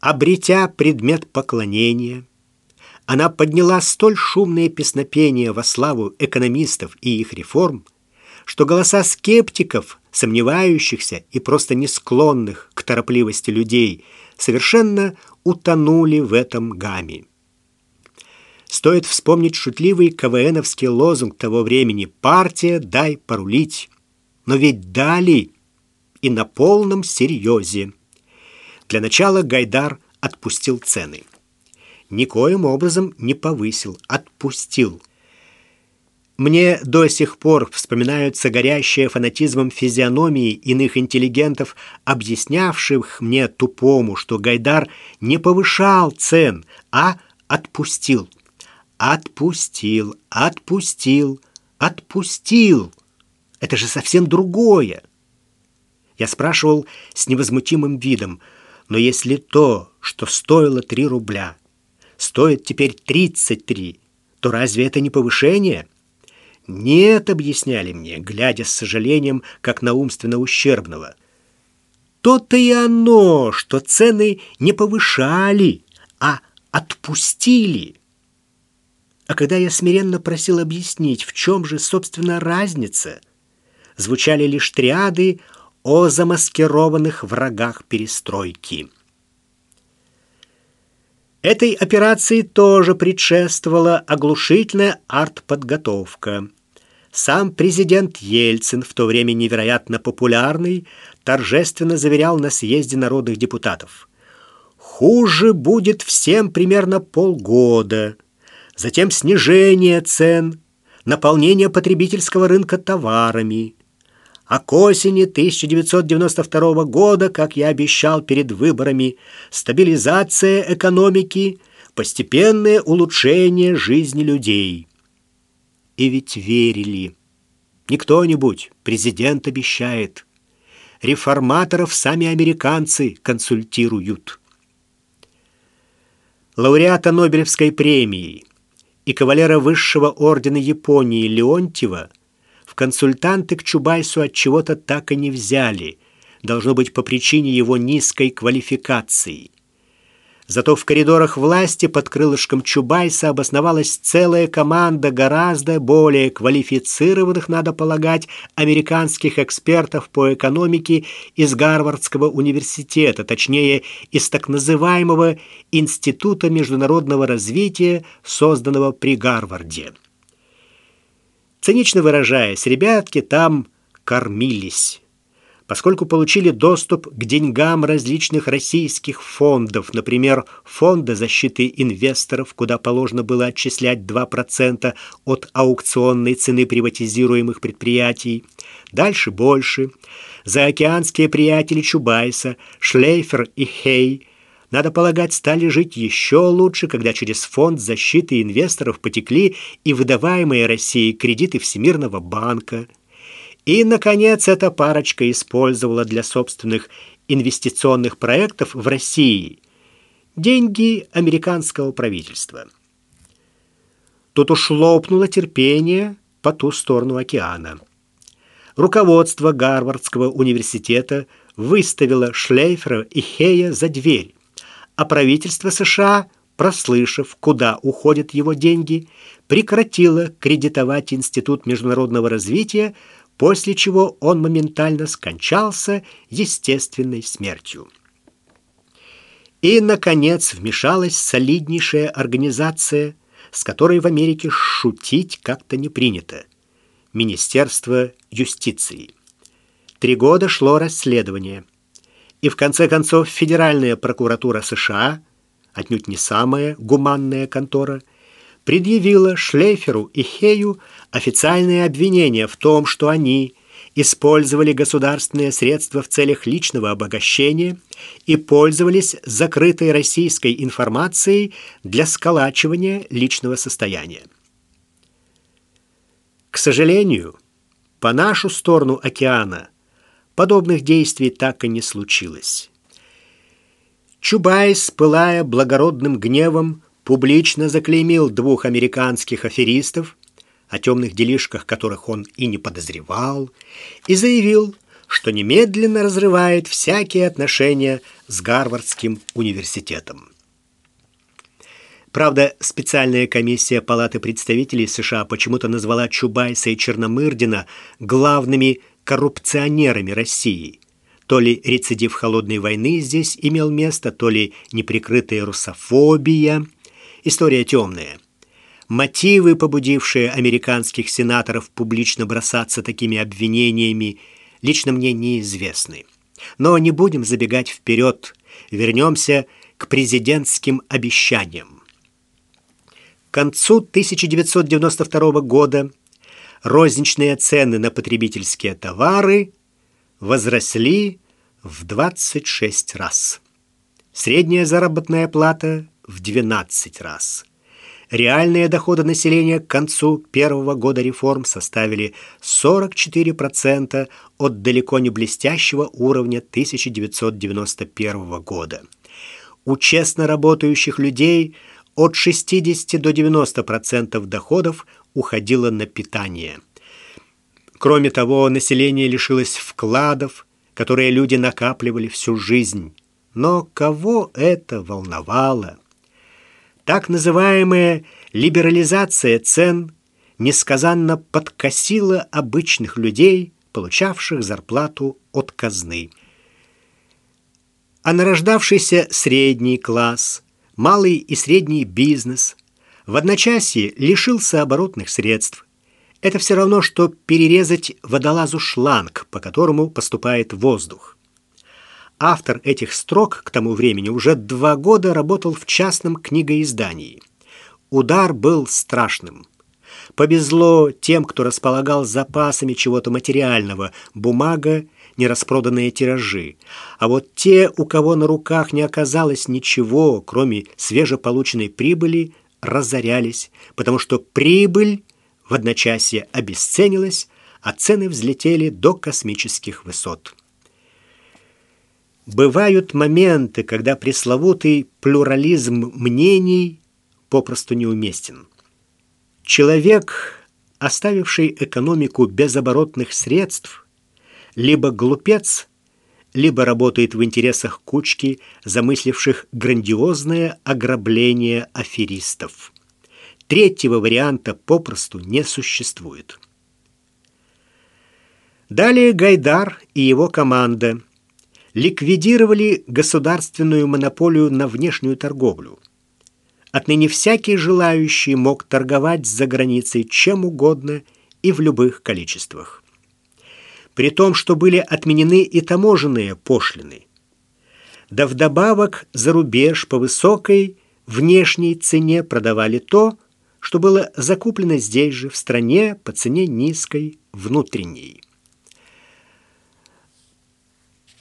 Обретя предмет поклонения, она подняла столь шумные песнопения во славу экономистов и их реформ, что голоса скептиков, сомневающихся и просто не склонных к торопливости людей, совершенно утонули в этом гамме. Стоит вспомнить шутливый КВНовский лозунг того времени «Партия, дай порулить». Но ведь дали и на полном серьезе. Для начала Гайдар отпустил цены. Никоим образом не повысил, отпустил – мне до сих пор вспоминаются горящие фанатизмом физиономии иных интеллигентов, объяснявших мне тупому, что Гайдар не повышал цен, а отпустил. Отпустил, отпустил, отпустил. Это же совсем другое. Я спрашивал с невозмутимым видом, но если то, что стоило 3 рубля, стоит теперь 33, то разве это не повышение? Нет, объясняли мне, глядя с сожалением, как на умственно ущербного. То-то и оно, что цены не повышали, а отпустили. А когда я смиренно просил объяснить, в чем же, собственно, разница, звучали лишь триады о замаскированных врагах перестройки. Этой операции тоже предшествовала оглушительная артподготовка. Сам президент Ельцин, в то время невероятно популярный, торжественно заверял на съезде народных депутатов. «Хуже будет всем примерно полгода. Затем снижение цен, наполнение потребительского рынка товарами, а к осени 1992 года, как я обещал перед выборами, стабилизация экономики, постепенное улучшение жизни людей. И ведь верили. Не кто-нибудь, президент обещает. Реформаторов сами американцы консультируют. Лауреата Нобелевской премии и кавалера высшего ордена Японии Леонтьева – в консультанты к Чубайсу от чего-то так и не взяли. Должно быть по причине его низкой квалификации. Зато в коридорах власти под крылышком Чубайса обосновалась целая команда гораздо более квалифицированных, надо полагать, американских экспертов по экономике из Гарвардского университета, точнее, из так называемого Института международного развития, созданного при Гарварде. Цинично выражаясь, ребятки там кормились поскольку получили доступ к деньгам различных российских фондов, например, Фонда защиты инвесторов, куда положено было отчислять 2% от аукционной цены приватизируемых предприятий. Дальше больше. Заокеанские приятели Чубайса, Шлейфер и Хей – надо полагать, стали жить еще лучше, когда через фонд защиты инвесторов потекли и выдаваемые России кредиты Всемирного банка – и, наконец, эта парочка использовала для собственных инвестиционных проектов в России деньги американского правительства. Тут уж лопнуло терпение по ту сторону океана. Руководство Гарвардского университета выставило Шлейфера и Хея за дверь, а правительство США, прослышав, куда уходят его деньги, прекратило кредитовать Институт международного развития, после чего он моментально скончался естественной смертью. И, наконец, вмешалась солиднейшая организация, с которой в Америке шутить как-то не принято – Министерство юстиции. Три года шло расследование. И в конце концов Федеральная прокуратура США, отнюдь не самая гуманная контора – предъявила Шлейферу и Хею официальные обвинения в том, что они использовали государственные средства в целях личного обогащения и пользовались закрытой российской информацией для сколачивания личного состояния. К сожалению, по нашу сторону океана подобных действий так и не случилось. Чубайс, пылая благородным гневом, публично заклеймил двух американских аферистов, о темных делишках которых он и не подозревал, и заявил, что немедленно разрывает всякие отношения с Гарвардским университетом. Правда, специальная комиссия Палаты представителей США почему-то назвала Чубайса и Черномырдина главными коррупционерами России. То ли рецидив холодной войны здесь имел место, то ли неприкрытая русофобия – История темная. Мотивы, побудившие американских сенаторов публично бросаться такими обвинениями, лично мне неизвестны. Но не будем забегать вперед. Вернемся к президентским обещаниям. К концу 1992 года розничные цены на потребительские товары возросли в 26 раз. Средняя заработная плата в 12 раз. Реальные доходы населения к концу первого года реформ составили 44% от далеко не блестящего уровня 1991 года. У честно работающих людей от 60 до 90% доходов уходило на питание. Кроме того, население лишилось вкладов, которые люди накапливали всю жизнь. Но кого это волновало? Так называемая либерализация цен несказанно подкосила обычных людей, получавших зарплату от казны. А нарождавшийся средний класс, малый и средний бизнес в одночасье лишился оборотных средств. Это все равно, что перерезать водолазу шланг, по которому поступает воздух. Автор этих строк к тому времени уже два года работал в частном книгоиздании. Удар был страшным. Повезло тем, кто располагал запасами чего-то материального, бумага, нераспроданные тиражи. А вот те, у кого на руках не оказалось ничего, кроме свежеполученной прибыли, разорялись, потому что прибыль в одночасье обесценилась, а цены взлетели до космических высот. Бывают моменты, когда пресловутый плюрализм мнений попросту неуместен. Человек, оставивший экономику без оборотных средств, либо глупец, либо работает в интересах кучки, замысливших грандиозное ограбление аферистов. Третьего варианта попросту не существует. Далее Гайдар и его команда ликвидировали государственную монополию на внешнюю торговлю. Отныне всякий желающий мог торговать за границей чем угодно и в любых количествах. При том, что были отменены и таможенные пошлины. Да вдобавок за рубеж по высокой внешней цене продавали то, что было закуплено здесь же, в стране, по цене низкой, внутренней.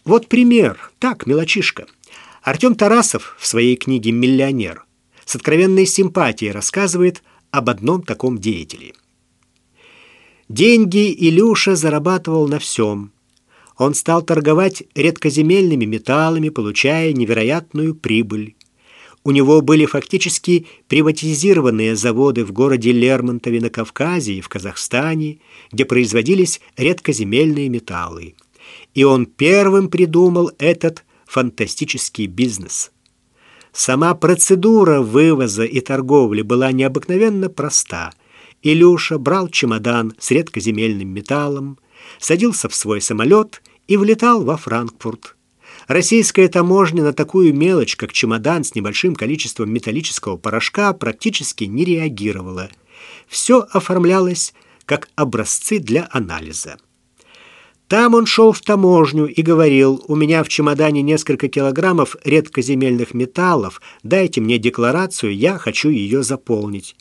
Вот пример, так, мелочишка. Артем Тарасов в своей книге «Миллионер» с откровенной симпатией рассказывает об одном таком деятеле. Деньги Илюша зарабатывал на всем. Он стал торговать редкоземельными металлами, получая невероятную прибыль. У него были фактически приватизированные заводы в городе Лермонтове на Кавказе и в Казахстане, где производились редкоземельные металлы. И он первым придумал этот фантастический бизнес. Сама процедура вывоза и торговли была необыкновенно проста. Илюша брал чемодан с редкоземельным металлом, садился в свой самолет и влетал во Франкфурт. Российская таможня на такую мелочь, как чемодан с небольшим количеством металлического порошка, практически не реагировала. Все оформлялось как образцы для анализа. Там он шел в таможню и говорил, у меня в чемодане несколько килограммов редкоземельных металлов, дайте мне декларацию, я хочу ее заполнить.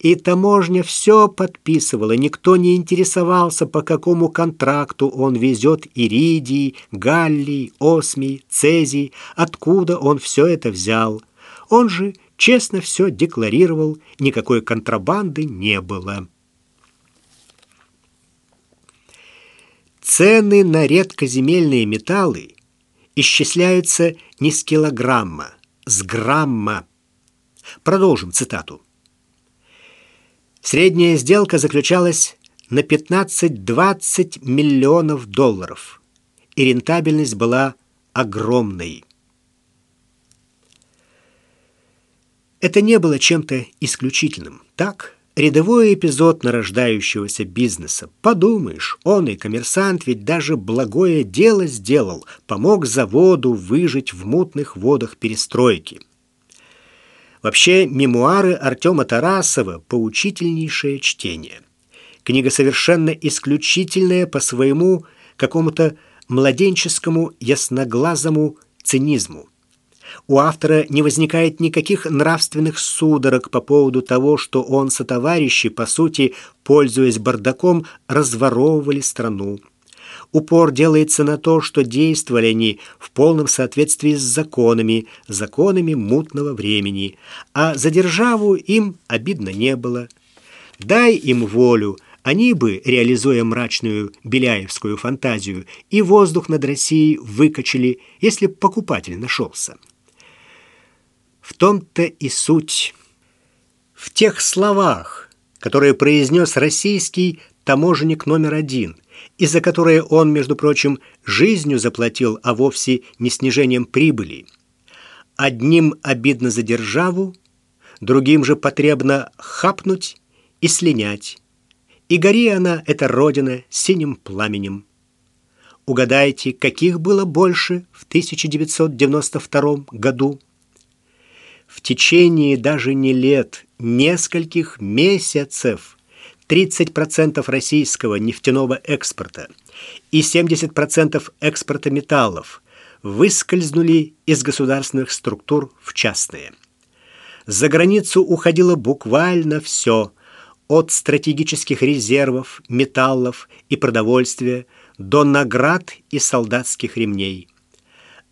И таможня все подписывала, никто не интересовался, по какому контракту он везет иридий, галлий, осмий, цезий, откуда он все это взял. Он же честно все декларировал, никакой контрабанды не было. Цены на редкоземельные металлы исчисляются не с килограмма, с грамма. Продолжим цитату. Средняя сделка заключалась на 15-20 миллионов долларов, и рентабельность была огромной. Это не было чем-то исключительным. Так, Рядовой эпизод нарождающегося бизнеса. Подумаешь, он и коммерсант ведь даже благое дело сделал, помог заводу выжить в мутных водах перестройки. Вообще, мемуары Артема Тарасова – поучительнейшее чтение. Книга совершенно исключительная по своему какому-то младенческому ясноглазому цинизму у автора не возникает никаких нравственных судорог по поводу того, что он со товарищи, по сути, пользуясь бардаком, разворовывали страну. Упор делается на то, что действовали они в полном соответствии с законами, законами мутного времени, а за державу им обидно не было. Дай им волю, они бы, реализуя мрачную беляевскую фантазию, и воздух над Россией выкачали, если покупатель нашелся. В том-то и суть. В тех словах, которые произнес российский таможенник номер один, и за которые он, между прочим, жизнью заплатил, а вовсе не снижением прибыли. Одним обидно за державу, другим же потребно хапнуть и слинять. И гори она, эта родина, синим пламенем. Угадайте, каких было больше в 1992 году? в течение даже не лет, нескольких месяцев 30% российского нефтяного экспорта и 70% экспорта металлов выскользнули из государственных структур в частные. За границу уходило буквально все – от стратегических резервов, металлов и продовольствия до наград и солдатских ремней.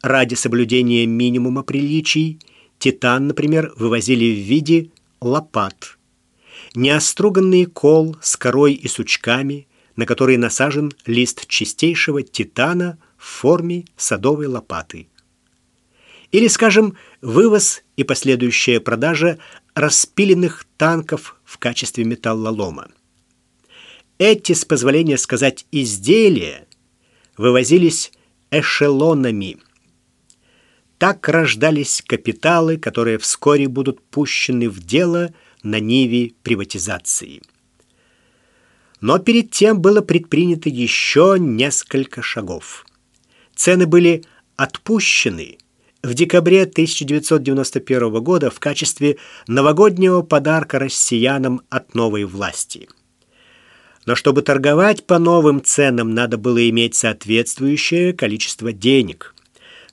Ради соблюдения минимума приличий Титан, например, вывозили в виде лопат. Неоструганный кол с корой и сучками, на который насажен лист чистейшего титана в форме садовой лопаты. Или, скажем, вывоз и последующая продажа распиленных танков в качестве металлолома. Эти, с позволения сказать, изделия вывозились эшелонами. Так рождались капиталы, которые вскоре будут пущены в дело на ниве приватизации. Но перед тем было предпринято еще несколько шагов. Цены были отпущены в декабре 1991 года в качестве новогоднего подарка россиянам от новой власти. Но чтобы торговать по новым ценам, надо было иметь соответствующее количество денег.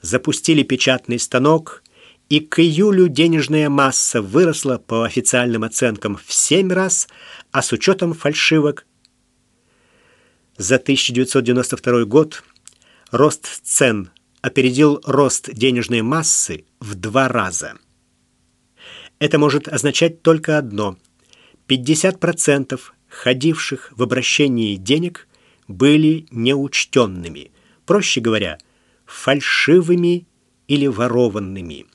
Запустили печатный станок, и к июлю денежная масса выросла по официальным оценкам в 7 раз, а с учетом фальшивок за 1992 год рост цен опередил рост денежной массы в два раза. Это может означать только одно. 50% ходивших в обращении денег были неучтенными, проще говоря, фальшивыми или ворованными.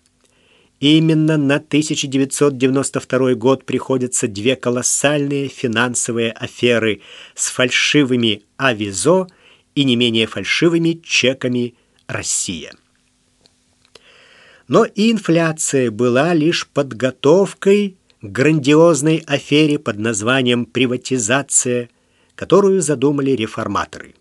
Именно на 1992 год приходятся две колоссальные финансовые аферы с фальшивыми авизо и не менее фальшивыми чеками «Россия». Но и инфляция была лишь подготовкой к грандиозной афере под названием «приватизация», которую задумали реформаторы.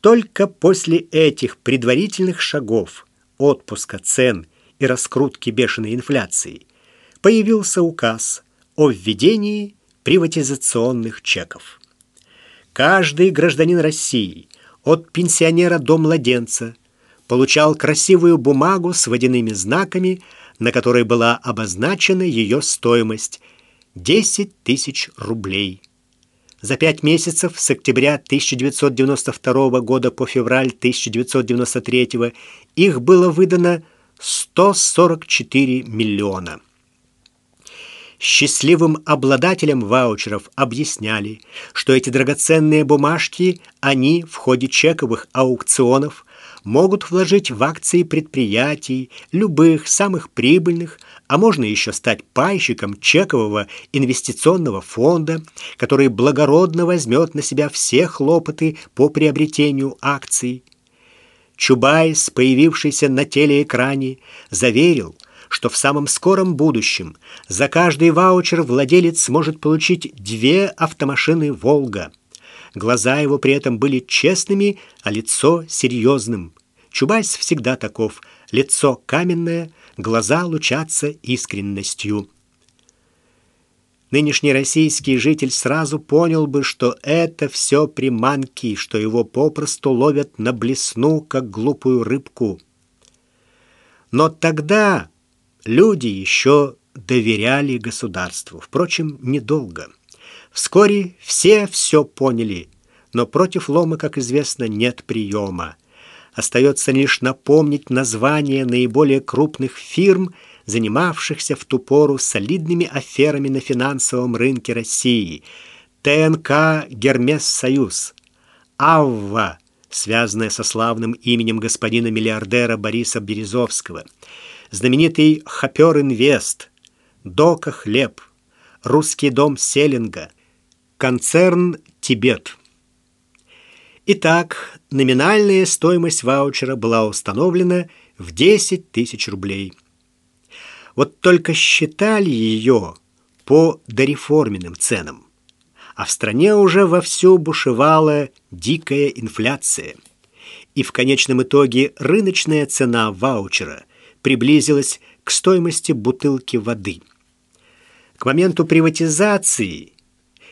Только после этих предварительных шагов отпуска цен – и раскрутки бешеной инфляции, появился указ о введении приватизационных чеков. Каждый гражданин России, от пенсионера до младенца, получал красивую бумагу с водяными знаками, на которой была обозначена ее стоимость – 10 тысяч рублей. За пять месяцев с октября 1992 года по февраль 1993 их было выдано – 144 миллиона. Счастливым обладателям ваучеров объясняли, что эти драгоценные бумажки они в ходе чековых аукционов могут вложить в акции предприятий, любых самых прибыльных, а можно еще стать пайщиком чекового инвестиционного фонда, который благородно возьмет на себя все хлопоты по приобретению акций. Чубайс, появившийся на телеэкране, заверил, что в самом скором будущем за каждый ваучер владелец сможет получить две автомашины «Волга». Глаза его при этом были честными, а лицо серьезным. Чубайс всегда таков. Лицо каменное, глаза лучатся искренностью. Нынешний российский житель сразу понял бы, что это все приманки, что его попросту ловят на блесну, как глупую рыбку. Но тогда люди еще доверяли государству. Впрочем, недолго. Вскоре все все поняли, но против лома, как известно, нет приема. Остается лишь напомнить название наиболее крупных фирм – занимавшихся в ту пору солидными аферами на финансовом рынке России, ТНК «Гермес Союз», «Авва», связанная со славным именем господина миллиардера Бориса Березовского, знаменитый «Хопер Инвест», «Дока Хлеб», «Русский дом Селинга», концерн «Тибет». Итак, номинальная стоимость ваучера была установлена в 10 тысяч рублей – вот только считали ее по дореформенным ценам. А в стране уже вовсю бушевала дикая инфляция. И в конечном итоге рыночная цена ваучера приблизилась к стоимости бутылки воды. К моменту приватизации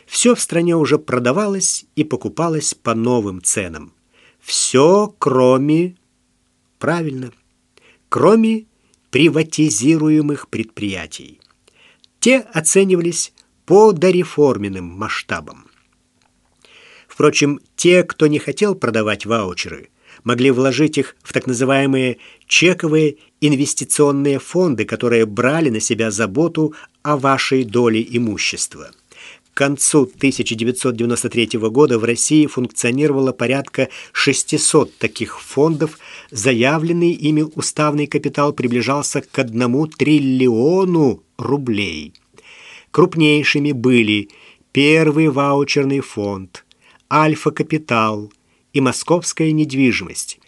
все в стране уже продавалось и покупалось по новым ценам. Все, кроме... Правильно, кроме приватизируемых предприятий. Те оценивались по дореформенным масштабам. Впрочем, те, кто не хотел продавать ваучеры, могли вложить их в так называемые чековые инвестиционные фонды, которые брали на себя заботу о вашей доле имущества. К концу 1993 года в России функционировало порядка 600 таких фондов, заявленный ими уставный капитал приближался к 1 триллиону рублей. Крупнейшими были Первый ваучерный фонд, Альфа-Капитал и Московская недвижимость.